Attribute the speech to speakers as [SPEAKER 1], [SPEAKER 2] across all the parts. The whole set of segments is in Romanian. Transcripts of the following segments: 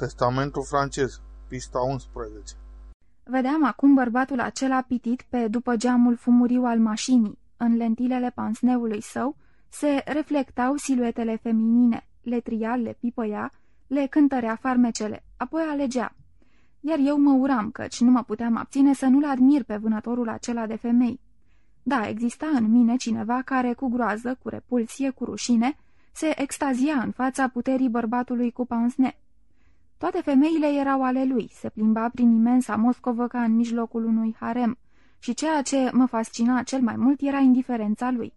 [SPEAKER 1] Testamentul francez, pista 11
[SPEAKER 2] Vedeam acum bărbatul acela pitit pe după geamul fumuriu al mașinii. În lentilele pansneului său se reflectau siluetele feminine, le tria, le pipăia, le cântărea farmecele, apoi alegea. Iar eu mă uram, căci nu mă puteam abține să nu-l admir pe vânătorul acela de femei. Da, exista în mine cineva care, cu groază, cu repulsie, cu rușine, se extazia în fața puterii bărbatului cu pansne. Toate femeile erau ale lui, se plimba prin imensa Moscovă ca în mijlocul unui harem, și ceea ce mă fascina cel mai mult era indiferența lui.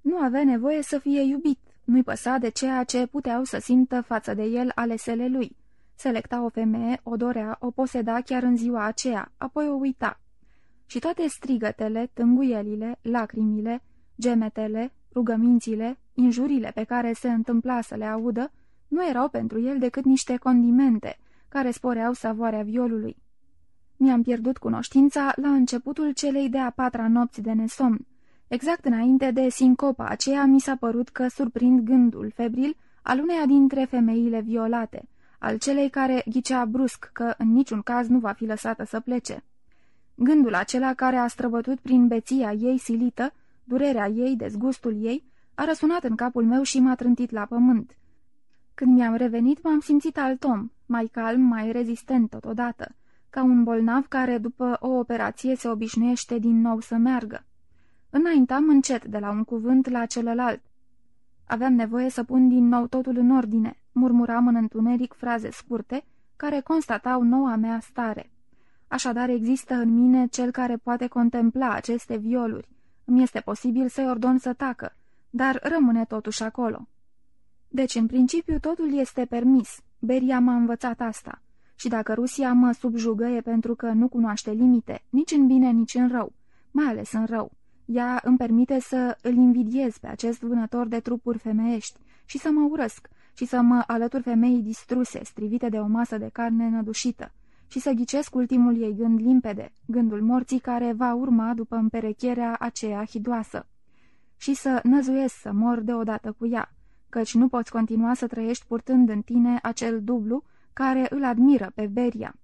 [SPEAKER 2] Nu avea nevoie să fie iubit, nu-i păsa de ceea ce puteau să simtă față de el alesele lui. Selecta o femeie, o dorea, o poseda chiar în ziua aceea, apoi o uita. Și toate strigătele, tânguielile, lacrimile, gemetele, rugămințile, injurile pe care se întâmpla să le audă, nu erau pentru el decât niște condimente care sporeau savoarea violului. Mi-am pierdut cunoștința la începutul celei de-a patra nopți de nesomn. Exact înainte de sincopa aceea mi s-a părut că surprind gândul febril al uneia dintre femeile violate, al celei care ghicea brusc că în niciun caz nu va fi lăsată să plece. Gândul acela care a străbătut prin beția ei silită, durerea ei, dezgustul ei, a răsunat în capul meu și m-a trântit la pământ. Când mi-am revenit, m-am simțit alt om, mai calm, mai rezistent totodată, ca un bolnav care după o operație se obișnuiește din nou să meargă. Înaintam încet de la un cuvânt la celălalt. Aveam nevoie să pun din nou totul în ordine, murmuram în întuneric fraze scurte, care constatau noua mea stare. Așadar există în mine cel care poate contempla aceste violuri. Îmi este posibil să-i ordon să tacă, dar rămâne totuși acolo. Deci, în principiu, totul este permis. Beria m-a învățat asta. Și dacă Rusia mă subjugăie pentru că nu cunoaște limite, nici în bine, nici în rău, mai ales în rău, ea îmi permite să îl invidiez pe acest vânător de trupuri femeiești și să mă urăsc și să mă alătur femeii distruse, strivite de o masă de carne nădușită și să ghicesc ultimul ei gând limpede, gândul morții care va urma după împerecherea aceea hidoasă și să năzuiesc să mor deodată cu ea, căci nu poți continua să trăiești purtând în tine acel dublu care îl admiră pe Beria.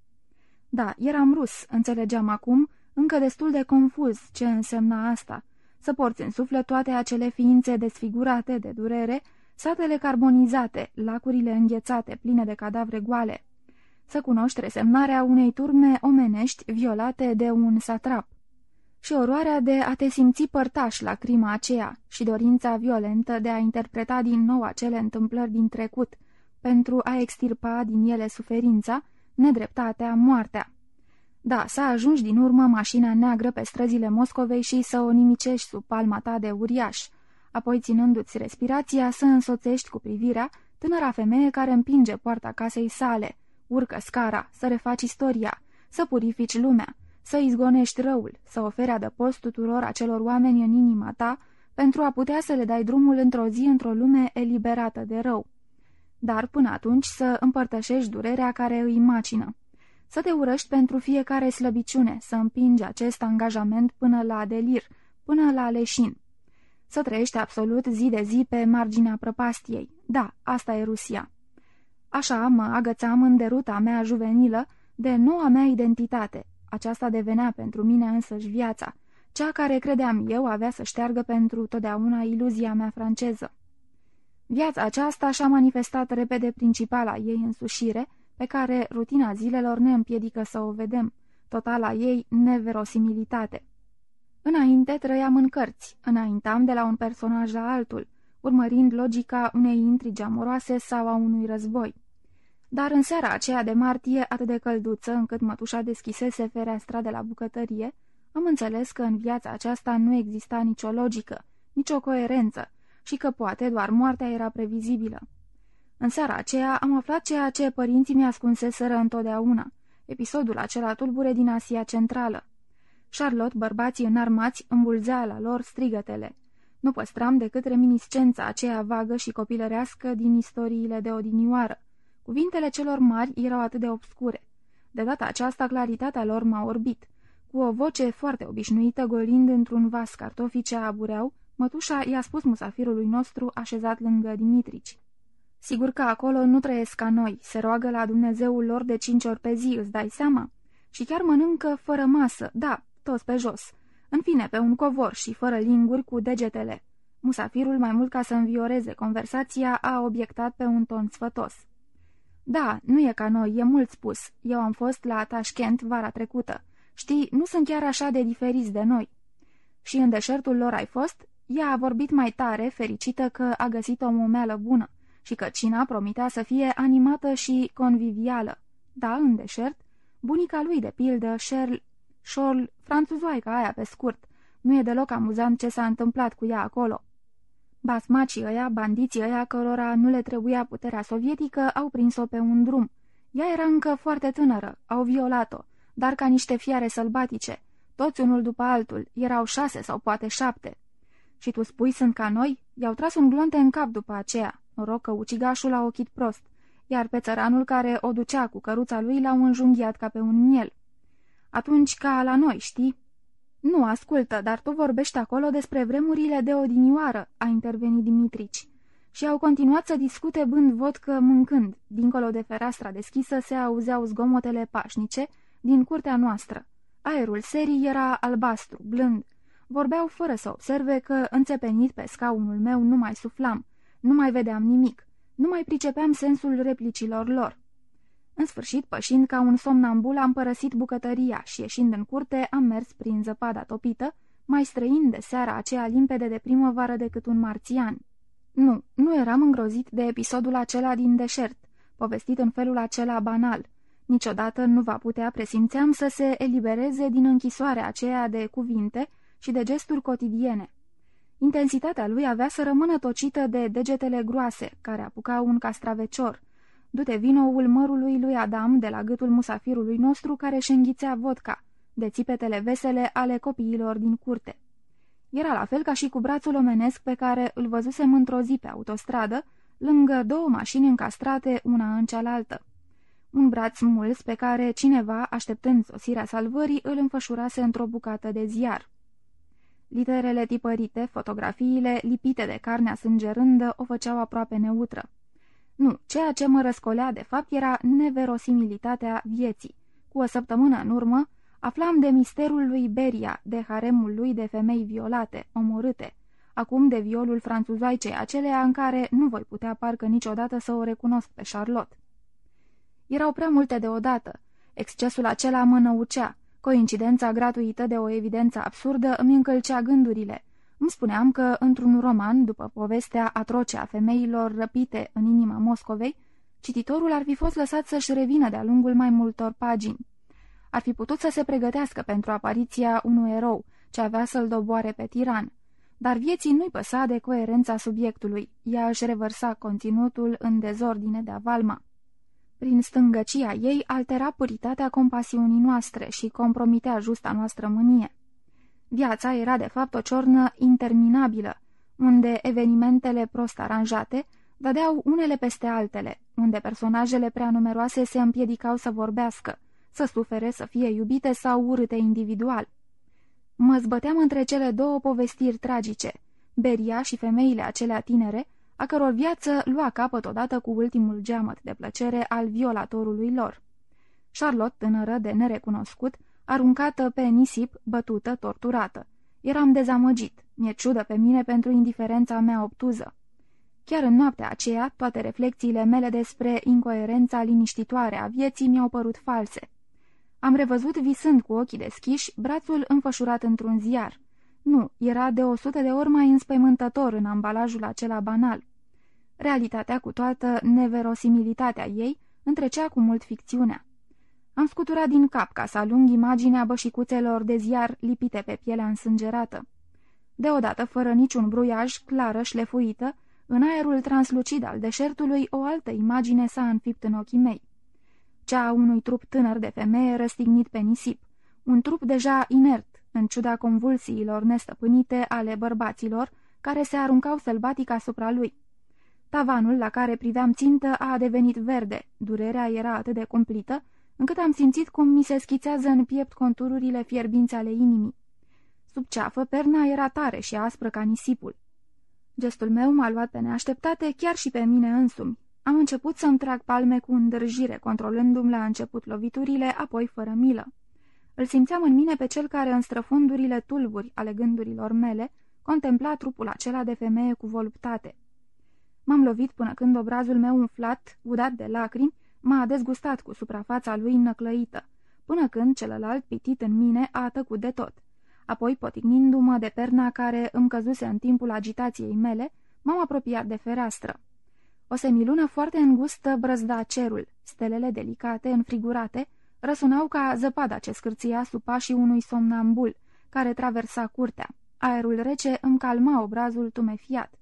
[SPEAKER 2] Da, eram rus, înțelegeam acum, încă destul de confuz ce însemna asta, să porți în suflet toate acele ființe desfigurate de durere, satele carbonizate, lacurile înghețate, pline de cadavre goale, să cunoști resemnarea unei turme omenești violate de un satrap și oroarea de a te simți părtaș la crima aceea și dorința violentă de a interpreta din nou acele întâmplări din trecut, pentru a extirpa din ele suferința, nedreptatea, moartea. Da, să ajungi din urmă mașina neagră pe străzile Moscovei și să o nimicești sub palma ta de uriaș, apoi ținându-ți respirația să însoțești cu privirea tânăra femeie care împinge poarta casei sale, urcă scara, să refaci istoria, să purifici lumea, să izgonești răul, să oferi adăpost tuturor acelor oameni în inima ta, pentru a putea să le dai drumul într-o zi într-o lume eliberată de rău. Dar până atunci să împărtășești durerea care îi macină. Să te urăști pentru fiecare slăbiciune, să împingi acest angajament până la delir, până la leșin. Să trăiești absolut zi de zi pe marginea prăpastiei. Da, asta e Rusia. Așa mă agățam în deruta mea juvenilă de noua mea identitate, aceasta devenea pentru mine însăși viața, cea care credeam eu avea să șteargă pentru totdeauna iluzia mea franceză. Viața aceasta și-a manifestat repede principala ei însușire, pe care rutina zilelor ne împiedică să o vedem, totala ei neverosimilitate. Înainte trăiam în cărți, înaintam de la un personaj la altul, urmărind logica unei intrigi amoroase sau a unui război. Dar în seara aceea de martie, atât de călduță încât mătușa deschisese fereastra de la bucătărie, am înțeles că în viața aceasta nu exista nicio logică, nicio coerență și că poate doar moartea era previzibilă. În seara aceea am aflat ceea ce părinții mi ascunseseră întotdeauna, episodul acela tulbure din Asia Centrală. Charlotte, bărbații înarmați, îmbulzea la lor strigătele. Nu păstram decât reminiscența aceea vagă și copilărească din istoriile de odinioară, Cuvintele celor mari erau atât de obscure. De data aceasta, claritatea lor m-a orbit. Cu o voce foarte obișnuită, golind într-un vas cartofii ce abureau, mătușa i-a spus musafirului nostru așezat lângă Dimitrici. Sigur că acolo nu trăiesc ca noi, se roagă la Dumnezeul lor de cinci ori pe zi, îți dai seama? Și chiar mănâncă fără masă, da, toți pe jos. În fine, pe un covor și fără linguri cu degetele. Musafirul, mai mult ca să învioreze conversația, a obiectat pe un ton sfătos. Da, nu e ca noi, e mult spus. Eu am fost la Tashkent vara trecută. Știi, nu sunt chiar așa de diferiți de noi. Și în deșertul lor ai fost? Ea a vorbit mai tare, fericită că a găsit o momeală bună și că cina promitea să fie animată și convivială. Da, în deșert, bunica lui, de pildă, Sherl, Shorl, franțuzoaica aia pe scurt, nu e deloc amuzant ce s-a întâmplat cu ea acolo. Basmacii ăia, bandiții ăia cărora nu le trebuia puterea sovietică, au prins-o pe un drum. Ea era încă foarte tânără, au violat-o, dar ca niște fiare sălbatice. Toți unul după altul, erau șase sau poate șapte. Și tu spui sunt ca noi? I-au tras un glonte în cap după aceea. Noroc că ucigașul a ochit prost, iar pe țăranul care o ducea cu căruța lui l-au înjunghiat ca pe un miel. Atunci ca la noi, știi? Nu, ascultă, dar tu vorbești acolo despre vremurile de odinioară, a intervenit Dimitrici. Și au continuat să discute bând vodcă mâncând. Dincolo de fereastra deschisă se auzeau zgomotele pașnice din curtea noastră. Aerul serii era albastru, blând. Vorbeau fără să observe că, înțepenit pe scaunul meu, nu mai suflam, nu mai vedeam nimic, nu mai pricepeam sensul replicilor lor. În sfârșit, pășind ca un somnambul, am părăsit bucătăria și, ieșind în curte, am mers prin zăpada topită, mai străin de seara aceea limpede de primăvară decât un marțian. Nu, nu eram îngrozit de episodul acela din deșert, povestit în felul acela banal. Niciodată nu va putea, presimțeam, să se elibereze din închisoarea aceea de cuvinte și de gesturi cotidiene. Intensitatea lui avea să rămână tocită de degetele groase, care apucau un castravecior, Du-te vinoul mărului lui Adam de la gâtul musafirului nostru care își înghițea vodka, de țipetele vesele ale copiilor din curte. Era la fel ca și cu brațul omenesc pe care îl văzusem într-o zi pe autostradă, lângă două mașini încastrate una în cealaltă. Un braț muls pe care cineva, așteptând sosirea salvării, îl înfășurase într-o bucată de ziar. Literele tipărite, fotografiile lipite de carnea sângerândă o făceau aproape neutră. Nu, ceea ce mă răscolea de fapt era neverosimilitatea vieții. Cu o săptămână în urmă, aflam de misterul lui Beria, de haremul lui de femei violate, omorâte, acum de violul franțuzoicei acelea în care nu voi putea parcă niciodată să o recunosc pe Charlotte. Erau prea multe deodată. Excesul acela mă năucea. Coincidența gratuită de o evidență absurdă îmi încălcea gândurile. Îmi spuneam că, într-un roman, după povestea atroce a femeilor răpite în inima Moscovei, cititorul ar fi fost lăsat să-și revină de-a lungul mai multor pagini. Ar fi putut să se pregătească pentru apariția unui erou, ce avea să-l doboare pe tiran. Dar vieții nu-i păsa de coerența subiectului, ea își revărsa conținutul în dezordine de avalma. Prin stângăcia ei altera puritatea compasiunii noastre și compromitea justa noastră mânie. Viața era de fapt o ciornă interminabilă, unde evenimentele prost aranjate dădeau unele peste altele, unde personajele prea numeroase se împiedicau să vorbească, să sufere, să fie iubite sau urâte individual. Mă zbăteam între cele două povestiri tragice, Beria și femeile acelea tinere, a căror viață lua capăt odată cu ultimul geamăt de plăcere al violatorului lor. Charlotte, tânără de nerecunoscut, aruncată pe nisip, bătută, torturată. Eram dezamăgit, mi-e ciudă pe mine pentru indiferența mea obtuză. Chiar în noaptea aceea, toate reflexiile mele despre incoerența liniștitoare a vieții mi-au părut false. Am revăzut visând cu ochii deschiși, brațul înfășurat într-un ziar. Nu, era de o sută de ori mai înspăimântător în ambalajul acela banal. Realitatea cu toată neverosimilitatea ei întrecea cu mult ficțiunea. Am scuturat din cap ca să alung imaginea bășicuțelor de ziar lipite pe pielea însângerată. Deodată, fără niciun bruiaj, clară, șlefuită, în aerul translucid al deșertului, o altă imagine s-a înfipt în ochii mei. Cea a unui trup tânăr de femeie răstignit pe nisip, un trup deja inert, în ciuda convulsiilor nestăpânite ale bărbaților, care se aruncau sălbatic asupra lui. Tavanul la care priveam țintă a devenit verde, durerea era atât de cumplită, încât am simțit cum mi se schițează în piept contururile fierbinți ale inimii. Sub ceafă, perna era tare și aspră ca nisipul. Gestul meu m-a luat pe neașteptate chiar și pe mine însumi. Am început să-mi trag palme cu îndârjire, controlându-mi la început loviturile, apoi fără milă. Îl simțeam în mine pe cel care, în străfundurile tulburi ale gândurilor mele, contempla trupul acela de femeie cu voluptate. M-am lovit până când obrazul meu umflat, udat de lacrimi, m-a dezgustat cu suprafața lui năclăită, până când celălalt pitit în mine a tăcut de tot. Apoi, potignindu-mă de perna care îmi căzuse în timpul agitației mele, m-am apropiat de fereastră. O semilună foarte îngustă brăzda cerul, stelele delicate, înfrigurate, răsunau ca zăpada ce scârția sub pașii unui somnambul, care traversa curtea. Aerul rece îmi calma obrazul tumefiat.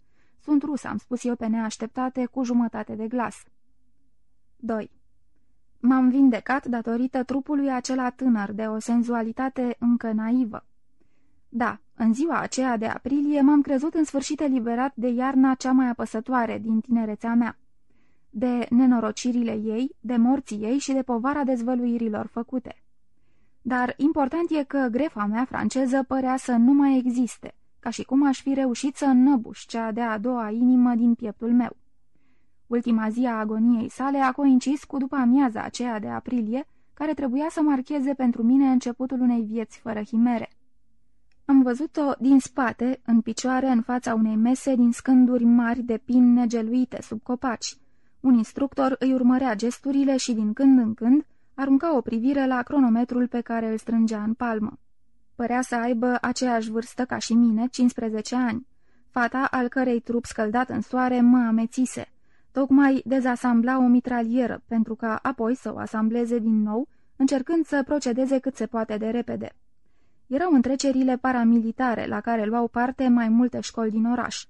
[SPEAKER 2] Sunt rus, am spus eu pe neașteptate, cu jumătate de glas. 2. M-am vindecat datorită trupului acela tânăr de o senzualitate încă naivă. Da, în ziua aceea de aprilie m-am crezut în sfârșit eliberat de iarna cea mai apăsătoare din tinerețea mea, de nenorocirile ei, de morții ei și de povara dezvăluirilor făcute. Dar important e că grefa mea franceză părea să nu mai existe, ca și cum aș fi reușit să înnăbuș cea de-a doua inimă din pieptul meu. Ultima zi a agoniei sale a coincis cu după amiaza aceea de aprilie, care trebuia să marcheze pentru mine începutul unei vieți fără chimere. Am văzut-o din spate, în picioare, în fața unei mese din scânduri mari de pin negeluite sub copaci. Un instructor îi urmărea gesturile și din când în când arunca o privire la cronometrul pe care îl strângea în palmă. Părea să aibă aceeași vârstă ca și mine, 15 ani. Fata, al cărei trup scăldat în soare, mă amețise. Tocmai dezasambla o mitralieră, pentru ca apoi să o asambleze din nou, încercând să procedeze cât se poate de repede erau întrecerile paramilitare la care luau parte mai multe școli din oraș.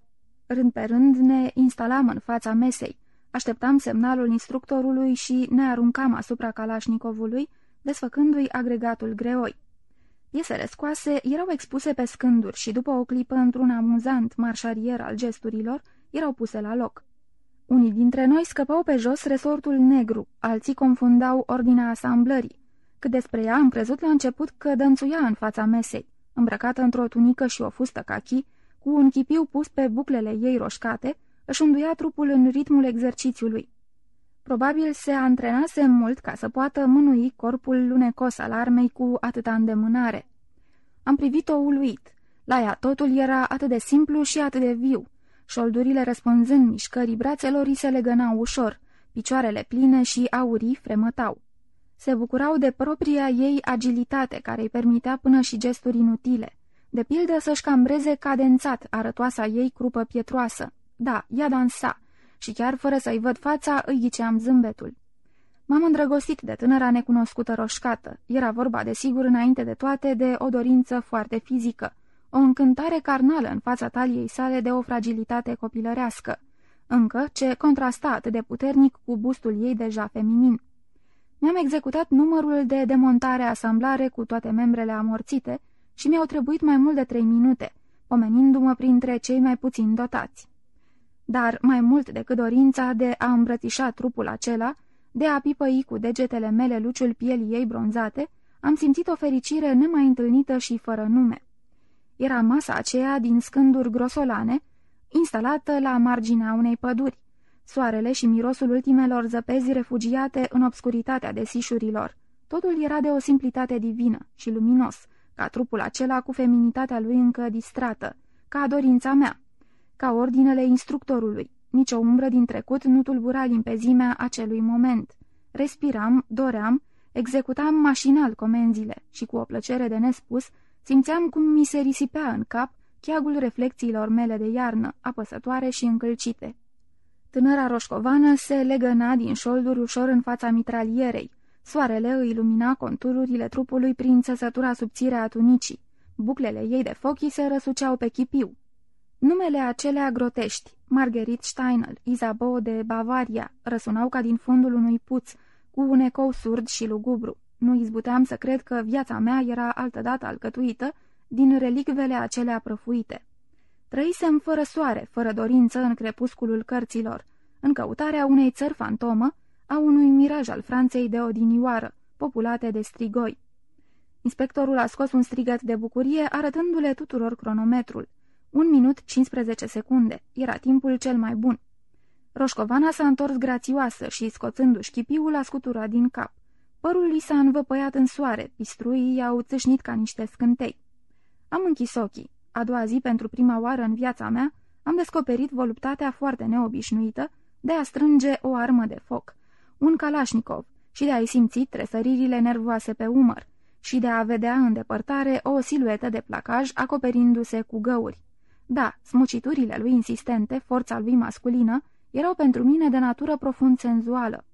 [SPEAKER 2] Rând pe rând ne instalam în fața mesei, așteptam semnalul instructorului și ne aruncam asupra Kalașnikovului, desfăcându-i agregatul greoi. Piesele scoase erau expuse pe scânduri și după o clipă într-un amuzant marșarier al gesturilor, erau puse la loc. Unii dintre noi scăpau pe jos resortul negru, alții confundau ordinea asamblării. Cât despre ea, am crezut la început că dănțuia în fața mesei, îmbrăcată într-o tunică și o fustă cachi, cu un chipiu pus pe buclele ei roșcate, își unduia trupul în ritmul exercițiului. Probabil se antrenase mult ca să poată mânui corpul lunecos al armei cu atâta îndemânare. Am privit-o uluit. La ea totul era atât de simplu și atât de viu. Șoldurile răspunzând mișcării brațelor îi se legănau ușor, picioarele pline și aurii fremătau se bucurau de propria ei agilitate, care îi permitea până și gesturi inutile. De pildă să-și cambreze cadențat arătoasa ei crupă pietroasă. Da, ea dansa și chiar fără să-i văd fața îi ghiceam zâmbetul. M-am îndrăgostit de tânăra necunoscută roșcată. Era vorba, desigur, înainte de toate, de o dorință foarte fizică, o încântare carnală în fața taliei sale de o fragilitate copilărească, încă ce contrasta atât de puternic cu bustul ei deja feminin. Mi-am executat numărul de demontare-asamblare cu toate membrele amorțite și mi-au trebuit mai mult de trei minute, pomenindu-mă printre cei mai puțin dotați. Dar mai mult decât dorința de a îmbrățișa trupul acela, de a pipăi cu degetele mele luciul pielii ei bronzate, am simțit o fericire nemai întâlnită și fără nume. Era masa aceea din scânduri grosolane, instalată la marginea unei păduri, soarele și mirosul ultimelor zăpezi refugiate în obscuritatea desișurilor. Totul era de o simplitate divină și luminos, ca trupul acela cu feminitatea lui încă distrată, ca dorința mea, ca ordinele instructorului. Nici o umbră din trecut nu tulbura limpezimea acelui moment. Respiram, doream, executam mașinal comenzile și cu o plăcere de nespus simțeam cum mi se risipea în cap cheagul reflexiilor mele de iarnă, apăsătoare și încălcite. Tânăra roșcovană se legăna din șolduri ușor în fața mitralierei. Soarele îi lumina contururile trupului prin țăsătura subțire a tunicii. Buclele ei de fochi se răsuceau pe chipiu. Numele acelea grotești, Marguerite Steinel, Isabeau de Bavaria, răsunau ca din fundul unui puț, cu un ecou surd și lugubru. Nu izbuteam să cred că viața mea era altădată alcătuită din relicvele acelea prăfuite. Trăisem fără soare, fără dorință în crepusculul cărților, în căutarea unei țări fantomă, a unui miraj al Franței de odinioară, populate de strigoi. Inspectorul a scos un strigăt de bucurie, arătându-le tuturor cronometrul. Un minut 15 secunde. Era timpul cel mai bun. Roșcovana s-a întors grațioasă și, scoțându-și chipiul, a scuturat din cap. Părul i s-a învăpăiat în soare, pistruii i-au țâșnit ca niște scântei. Am închis ochii. A doua zi, pentru prima oară în viața mea, am descoperit voluptatea foarte neobișnuită de a strânge o armă de foc, un Kalashnikov, și de a-i simți tresăririle nervoase pe umăr, și de a vedea în depărtare o siluetă de placaj acoperindu-se cu găuri. Da, smuciturile lui insistente, forța lui masculină, erau pentru mine de natură profund senzuală.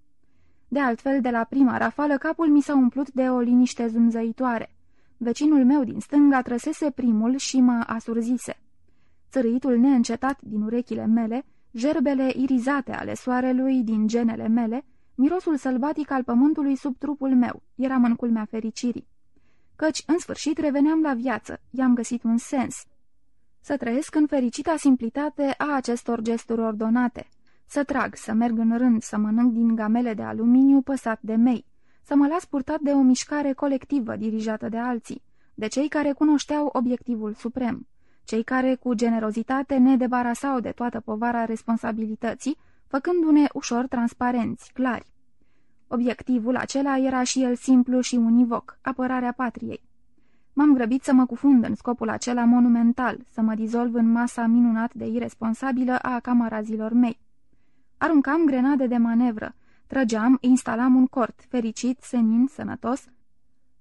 [SPEAKER 2] De altfel, de la prima rafală, capul mi s-a umplut de o liniște zumzăitoare. Vecinul meu din stânga trăsese primul și mă asurzise. Țărâitul neîncetat din urechile mele, gerbele irizate ale soarelui din genele mele, mirosul sălbatic al pământului sub trupul meu, eram în culmea fericirii. Căci, în sfârșit, reveneam la viață, i-am găsit un sens. Să trăiesc în fericita simplitate a acestor gesturi ordonate, să trag, să merg în rând, să mănânc din gamele de aluminiu păsat de mei, să mă las purtat de o mișcare colectivă dirijată de alții, de cei care cunoșteau obiectivul suprem, cei care cu generozitate ne debarasau de toată povara responsabilității, făcându-ne ușor transparenți, clari. Obiectivul acela era și el simplu și univoc, apărarea patriei. M-am grăbit să mă cufund în scopul acela monumental, să mă dizolv în masa minunat de irresponsabilă a camarazilor mei. Aruncam grenade de manevră, trăgeam, instalam un cort, fericit, senin, sănătos,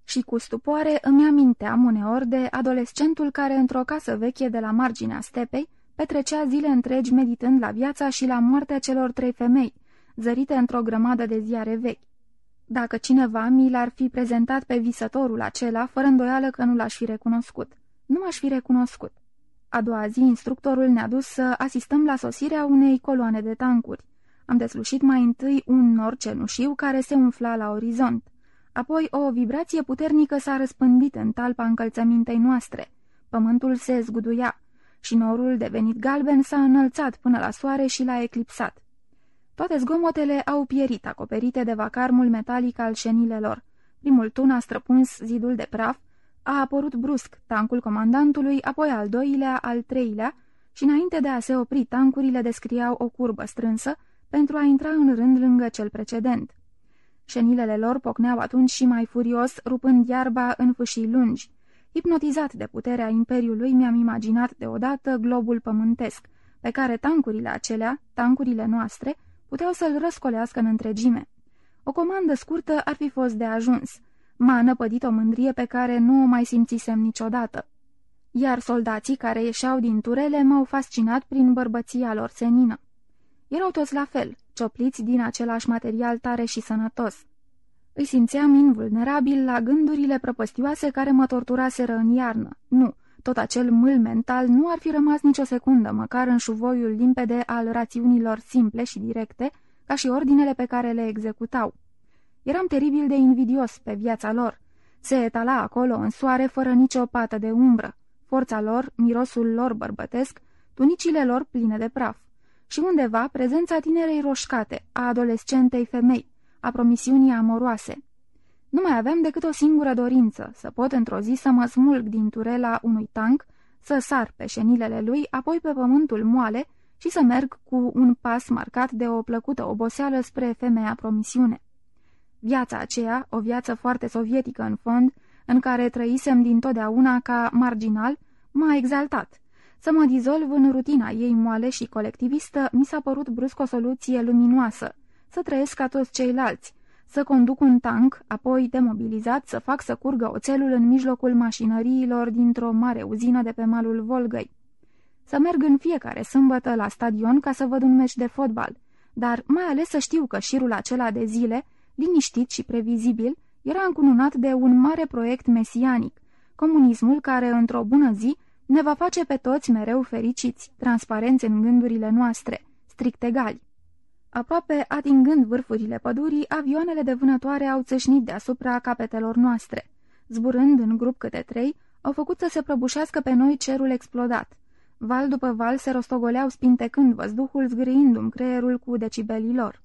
[SPEAKER 2] și cu stupoare îmi aminteam uneori de adolescentul care, într-o casă veche de la marginea stepei, petrecea zile întregi meditând la viața și la moartea celor trei femei, zărite într-o grămadă de ziare vechi. Dacă cineva mi l-ar fi prezentat pe visătorul acela, fără îndoială că nu l-aș fi recunoscut. Nu m-aș fi recunoscut. A doua zi, instructorul ne-a dus să asistăm la sosirea unei coloane de tancuri. Am deslușit mai întâi un nor cenușiu care se umfla la orizont. Apoi o vibrație puternică s-a răspândit în talpa încălțămintei noastre. Pământul se zguduia și norul, devenit galben, s-a înălțat până la soare și l-a eclipsat. Toate zgomotele au pierit, acoperite de vacarmul metalic al șenilelor. Primul tun a străpuns zidul de praf, a apărut brusc tancul comandantului, apoi al doilea, al treilea, și înainte de a se opri, tancurile descriau o curbă strânsă pentru a intra în rând lângă cel precedent. Șenilele lor pocneau atunci și mai furios, rupând iarba în fâșii lungi. Hipnotizat de puterea imperiului, mi-am imaginat deodată globul pământesc, pe care tancurile acelea, tancurile noastre, puteau să-l răscolească în întregime. O comandă scurtă ar fi fost de ajuns. M-a năpădit o mândrie pe care nu o mai simțisem niciodată. Iar soldații care ieșeau din turele m-au fascinat prin bărbăția lor senină. Erau toți la fel, ciopliți din același material tare și sănătos. Îi simțeam invulnerabil la gândurile prăpăstioase care mă torturaseră în iarnă. Nu, tot acel mâl mental nu ar fi rămas nicio secundă, măcar în șuvoiul limpede al rațiunilor simple și directe, ca și ordinele pe care le executau. Eram teribil de invidios pe viața lor. Se etala acolo în soare fără nicio pată de umbră. Forța lor, mirosul lor bărbătesc, tunicile lor pline de praf. Și undeva prezența tinerei roșcate, a adolescentei femei, a promisiunii amoroase. Nu mai aveam decât o singură dorință, să pot într-o zi să mă smulg din turela unui tank, să sar pe șenilele lui, apoi pe pământul moale și să merg cu un pas marcat de o plăcută oboseală spre femeia promisiune. Viața aceea, o viață foarte sovietică în fond, în care trăisem dintotdeauna ca marginal, m-a exaltat. Să mă dizolv în rutina ei moale și colectivistă mi s-a părut brusc o soluție luminoasă, să trăiesc ca toți ceilalți, să conduc un tank, apoi demobilizat, să fac să curgă oțelul în mijlocul mașinăriilor dintr-o mare uzină de pe malul Volgăi. Să merg în fiecare sâmbătă la stadion ca să văd un meci de fotbal, dar mai ales să știu că șirul acela de zile, liniștit și previzibil, era încununat de un mare proiect mesianic, comunismul care, într-o bună zi, ne va face pe toți mereu fericiți, transparenți în gândurile noastre, strict egali. Aproape atingând vârfurile pădurii, avioanele de vânătoare au țâșnit deasupra capetelor noastre. Zburând în grup câte trei, au făcut să se prăbușească pe noi cerul explodat. Val după val se rostogoleau spintecând văzduhul, zgâriindu-mi creierul cu decibelii lor.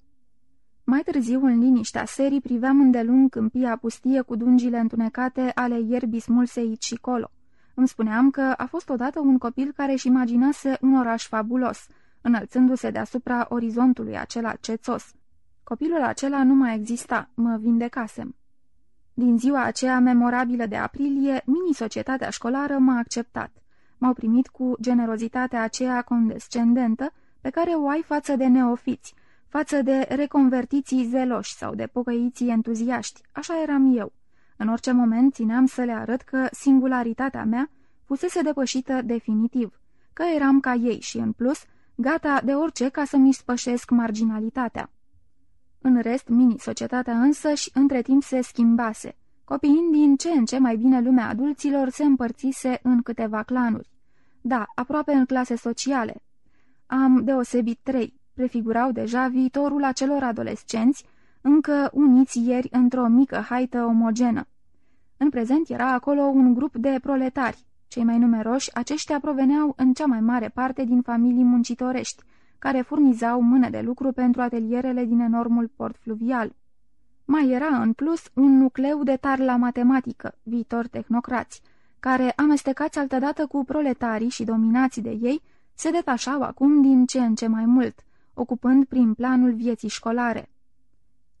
[SPEAKER 2] Mai târziu, în liniștea serii, priveam îndelung câmpia pustie cu dungile întunecate ale ierbii smulse aici și colo. Îmi spuneam că a fost odată un copil care își imaginase un oraș fabulos – înălțându-se deasupra orizontului acela cețos. Copilul acela nu mai exista, mă vindecasem. Din ziua aceea memorabilă de aprilie, mini-societatea școlară m-a acceptat. M-au primit cu generozitatea aceea condescendentă pe care o ai față de neofiți, față de reconvertiții zeloși sau de pocăiții entuziaști. Așa eram eu. În orice moment țineam să le arăt că singularitatea mea fusese depășită definitiv, că eram ca ei și, în plus, gata de orice ca să-mi spășesc marginalitatea. În rest, mini-societatea însăși între timp se schimbase. Copiind din ce în ce mai bine lumea adulților se împărțise în câteva clanuri. Da, aproape în clase sociale. Am deosebit trei, prefigurau deja viitorul acelor adolescenți, încă uniți ieri într-o mică haită omogenă. În prezent era acolo un grup de proletari. Cei mai numeroși, aceștia proveneau în cea mai mare parte din familii muncitorești, care furnizau mână de lucru pentru atelierele din enormul port fluvial. Mai era, în plus, un nucleu de tar la matematică, viitor tehnocrați, care, amestecați altădată cu proletarii și dominați de ei, se detașau acum din ce în ce mai mult, ocupând prin planul vieții școlare.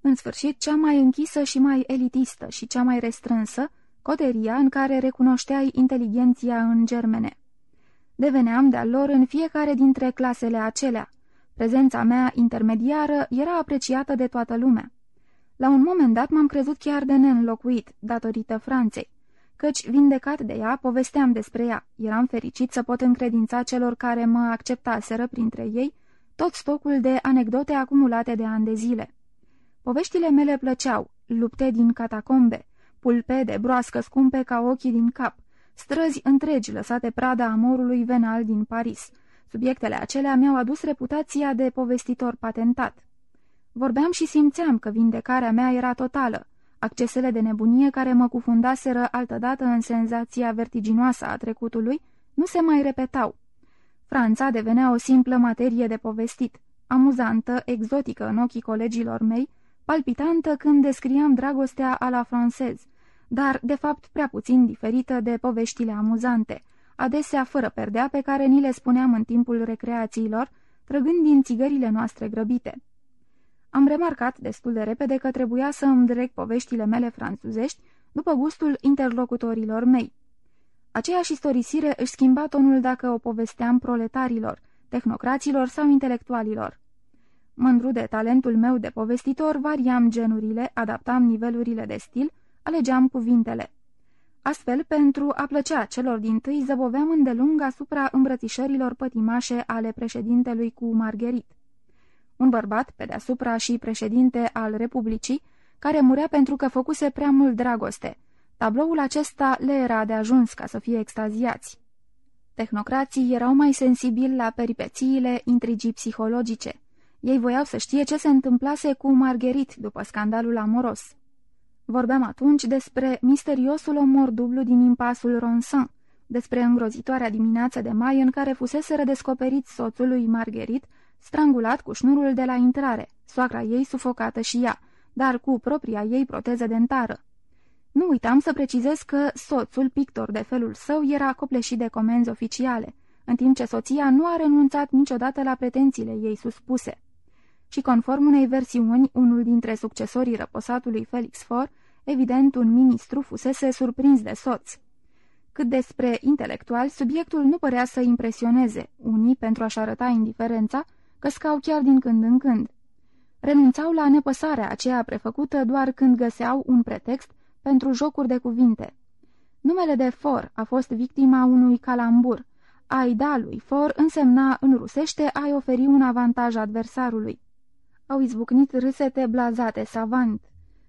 [SPEAKER 2] În sfârșit, cea mai închisă și mai elitistă și cea mai restrânsă, coteria în care recunoșteai inteligenția în germene. Deveneam de-al lor în fiecare dintre clasele acelea. Prezența mea intermediară era apreciată de toată lumea. La un moment dat m-am crezut chiar de neînlocuit, datorită Franței, căci, vindecat de ea, povesteam despre ea. Eram fericit să pot încredința celor care mă acceptaseră printre ei tot stocul de anecdote acumulate de ani de zile. Poveștile mele plăceau, lupte din catacombe, pulpede, broască scumpe ca ochii din cap, străzi întregi lăsate prada amorului venal din Paris. Subiectele acelea mi-au adus reputația de povestitor patentat. Vorbeam și simțeam că vindecarea mea era totală. Accesele de nebunie care mă cufundaseră altădată în senzația vertiginoasă a trecutului nu se mai repetau. Franța devenea o simplă materie de povestit, amuzantă, exotică în ochii colegilor mei, palpitantă când descriam dragostea a la francez, dar de fapt prea puțin diferită de poveștile amuzante, adesea fără perdea pe care ni le spuneam în timpul recreațiilor, trăgând din țigările noastre grăbite. Am remarcat destul de repede că trebuia să îmi direct poveștile mele franțuzești după gustul interlocutorilor mei. Aceeași istorisire își schimba tonul dacă o povesteam proletarilor, tehnocraților sau intelectualilor. Mândru de talentul meu de povestitor, variam genurile, adaptam nivelurile de stil, alegeam cuvintele. Astfel, pentru a plăcea celor din tâi, zăboveam îndelung asupra îmbrățișărilor pătimașe ale președintelui cu Margherit. Un bărbat, pe deasupra și președinte al Republicii, care murea pentru că făcuse prea mult dragoste. Tabloul acesta le era de ajuns ca să fie extaziați. Tehnocrații erau mai sensibili la peripețiile intrigii psihologice. Ei voiau să știe ce se întâmplase cu Margherit după scandalul amoros. Vorbeam atunci despre misteriosul omor dublu din impasul Ronsan, despre îngrozitoarea dimineață de mai în care fusese redescoperit soțul lui Margherit, strangulat cu șnurul de la intrare, soacra ei sufocată și ea, dar cu propria ei proteză dentară. Nu uitam să precizez că soțul, pictor de felul său, era copleșit de comenzi oficiale, în timp ce soția nu a renunțat niciodată la pretențiile ei suspuse și conform unei versiuni, unul dintre succesorii răposatului Felix For, evident un ministru, fusese surprins de soț. Cât despre intelectual, subiectul nu părea să impresioneze, unii, pentru a-și arăta indiferența, căscau chiar din când în când. Renunțau la nepăsarea aceea prefăcută doar când găseau un pretext pentru jocuri de cuvinte. Numele de For a fost victima unui calambur. Ai da lui For însemna în rusește ai oferi un avantaj adversarului au izbucnit râsete blazate, savant.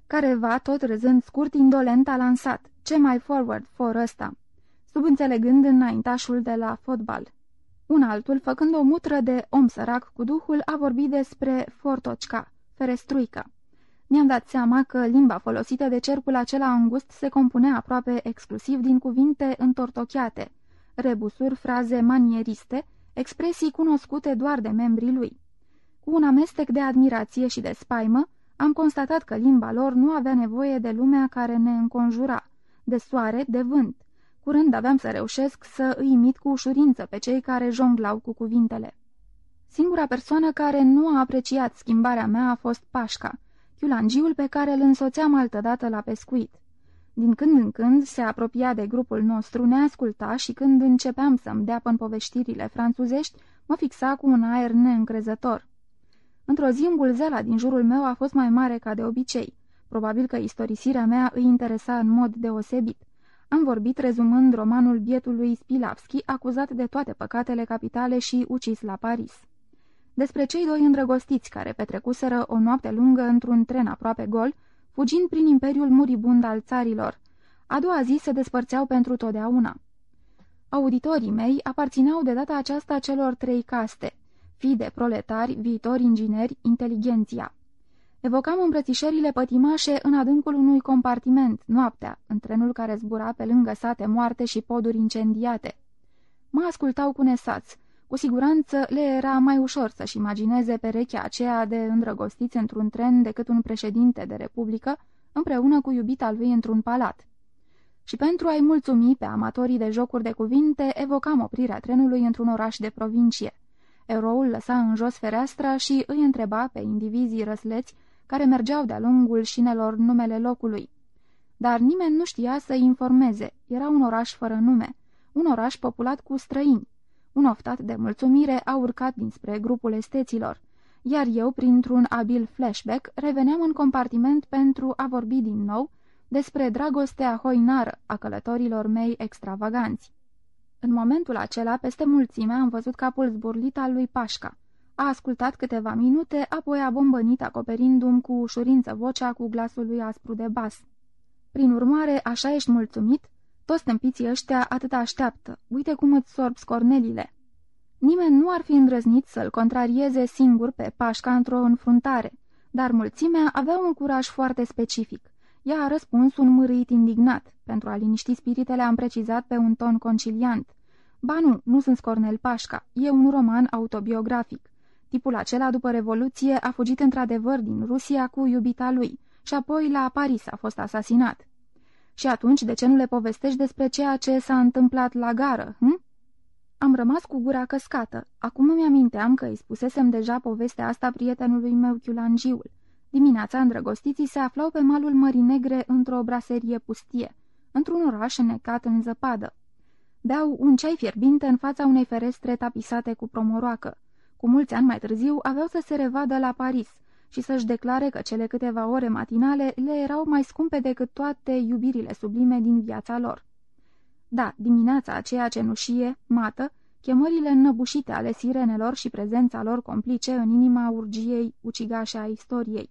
[SPEAKER 2] Careva, tot râzând scurt, indolent, a lansat. Ce mai forward for ăsta? Subînțelegând înaintașul de la fotbal. Un altul, făcând o mutră de om sărac cu duhul, a vorbit despre fortocica, ferestruică. Mi-am dat seama că limba folosită de cercul acela îngust se compunea aproape exclusiv din cuvinte întortocheate, rebusuri, fraze manieriste, expresii cunoscute doar de membrii lui. Cu un amestec de admirație și de spaimă, am constatat că limba lor nu avea nevoie de lumea care ne înconjura, de soare, de vânt. Curând aveam să reușesc să îi imit cu ușurință pe cei care jonglau cu cuvintele. Singura persoană care nu a apreciat schimbarea mea a fost Pașca, chiulangiul pe care îl însoțeam altădată la pescuit. Din când în când se apropia de grupul nostru, ne asculta și când începeam să-mi dea până povestirile franțuzești, mă fixa cu un aer neîncrezător. Într-o zi, îmbulzeala din jurul meu a fost mai mare ca de obicei. Probabil că istorisirea mea îi interesa în mod deosebit. Am vorbit rezumând romanul bietului Spilavski, acuzat de toate păcatele capitale și ucis la Paris. Despre cei doi îndrăgostiți care petrecuseră o noapte lungă într-un tren aproape gol, fugind prin imperiul muribund al țarilor. A doua zi se despărțeau pentru totdeauna. Auditorii mei aparțineau de data aceasta celor trei caste, fii de proletari, viitori ingineri, inteligenția. Evocam îmbrățișările pătimașe în adâncul unui compartiment, noaptea, în trenul care zbura pe lângă sate moarte și poduri incendiate. Mă ascultau cu nesați. Cu siguranță le era mai ușor să-și imagineze perechea aceea de îndrăgostiți într-un tren decât un președinte de republică împreună cu iubita lui într-un palat. Și pentru a-i mulțumi pe amatorii de jocuri de cuvinte, evocam oprirea trenului într-un oraș de provincie. Eroul lăsa în jos fereastra și îi întreba pe indivizii răsleți care mergeau de-a lungul șinelor numele locului. Dar nimeni nu știa să-i informeze. Era un oraș fără nume, un oraș populat cu străini. Un oftat de mulțumire a urcat dinspre grupul esteților, iar eu, printr-un abil flashback, reveneam în compartiment pentru a vorbi din nou despre dragostea hoinară a călătorilor mei extravaganți. În momentul acela, peste mulțime, am văzut capul zburlit al lui Pașca. A ascultat câteva minute, apoi a bombănit acoperindu-mi cu ușurință vocea cu glasul lui aspru de bas. Prin urmare, așa ești mulțumit? Toți stâmpiții ăștia atât așteaptă. Uite cum îți sorb scornelile. Nimeni nu ar fi îndrăznit să-l contrarieze singur pe Pașca într-o înfruntare, dar mulțimea avea un curaj foarte specific. Ea a răspuns un mârâit indignat. Pentru a liniști spiritele am precizat pe un ton conciliant. Ba nu, nu sunt Scornel Pașca, e un roman autobiografic. Tipul acela, după Revoluție, a fugit într-adevăr din Rusia cu iubita lui și apoi la Paris a fost asasinat. Și atunci, de ce nu le povestești despre ceea ce s-a întâmplat la gară, hm? Am rămas cu gura căscată. Acum îmi aminteam că îi spusesem deja povestea asta prietenului meu Chiulangiul. Dimineața, îndrăgostiții se aflau pe malul Mării Negre într-o braserie pustie, într-un oraș înnecat în zăpadă. Beau un ceai fierbinte în fața unei ferestre tapisate cu promoroacă. Cu mulți ani mai târziu aveau să se revadă la Paris și să-și declare că cele câteva ore matinale le erau mai scumpe decât toate iubirile sublime din viața lor. Da, dimineața aceea cenușie, mată, chemările înnăbușite ale sirenelor și prezența lor complice în inima urgiei ucigașe a istoriei.